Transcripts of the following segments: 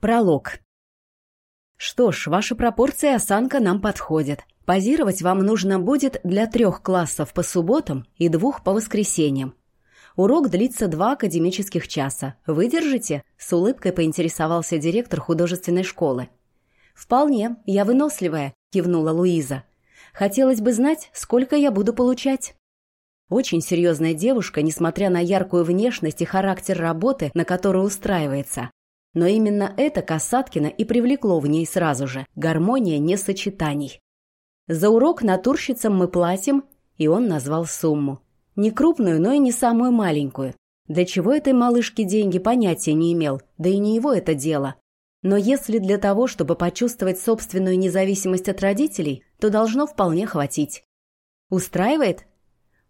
Пролог. Что ж, ваши пропорции осанка нам подходят. Позировать вам нужно будет для трех классов по субботам и двух по воскресеньям. Урок длится два академических часа. Выдержите? С улыбкой поинтересовался директор художественной школы. «Вполне, я выносливая», — кивнула Луиза. «Хотелось бы знать, сколько я буду получать». Очень серьезная девушка, несмотря на яркую внешность и характер работы, на которую устраивается. Но именно это Касаткина и привлекло в ней сразу же – гармония несочетаний. За урок натурщицам мы платим, и он назвал сумму. Не крупную, но и не самую маленькую. Для чего этой малышке деньги понятия не имел, да и не его это дело. Но если для того, чтобы почувствовать собственную независимость от родителей, то должно вполне хватить. «Устраивает?»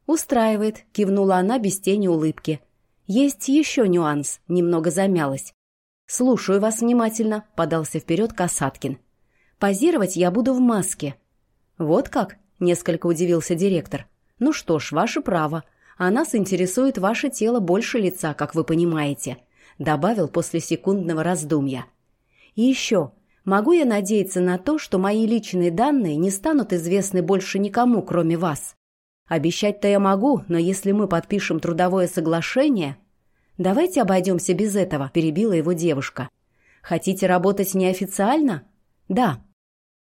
«Устраивает», – кивнула она без тени улыбки. «Есть еще нюанс», – немного замялась. «Слушаю вас внимательно», — подался вперед Касаткин. «Позировать я буду в маске». «Вот как?» — несколько удивился директор. «Ну что ж, ваше право. А нас интересует ваше тело больше лица, как вы понимаете», — добавил после секундного раздумья. «И еще, могу я надеяться на то, что мои личные данные не станут известны больше никому, кроме вас? Обещать-то я могу, но если мы подпишем трудовое соглашение...» «Давайте обойдемся без этого», – перебила его девушка. «Хотите работать неофициально?» «Да».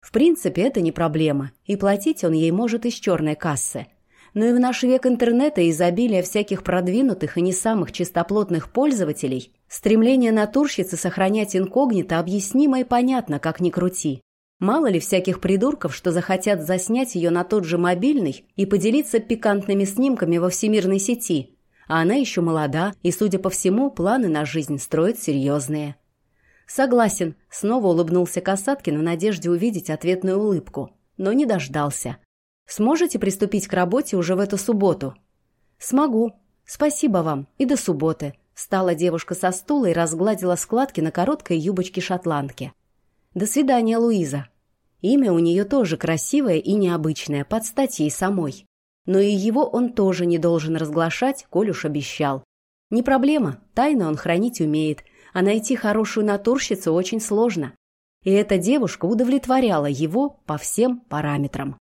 В принципе, это не проблема, и платить он ей может из черной кассы. Но и в наш век интернета и изобилия всяких продвинутых и не самых чистоплотных пользователей стремление натурщицы сохранять инкогнито объяснимо и понятно, как ни крути. Мало ли всяких придурков, что захотят заснять ее на тот же мобильный и поделиться пикантными снимками во всемирной сети – а она еще молода, и, судя по всему, планы на жизнь строит серьезные. «Согласен», — снова улыбнулся Касаткин в надежде увидеть ответную улыбку, но не дождался. «Сможете приступить к работе уже в эту субботу?» «Смогу. Спасибо вам. И до субботы». Встала девушка со стула и разгладила складки на короткой юбочке шотландки. «До свидания, Луиза». Имя у нее тоже красивое и необычное, под стать ей самой. Но и его он тоже не должен разглашать, коль уж обещал. Не проблема, тайны он хранить умеет, а найти хорошую натурщицу очень сложно. И эта девушка удовлетворяла его по всем параметрам.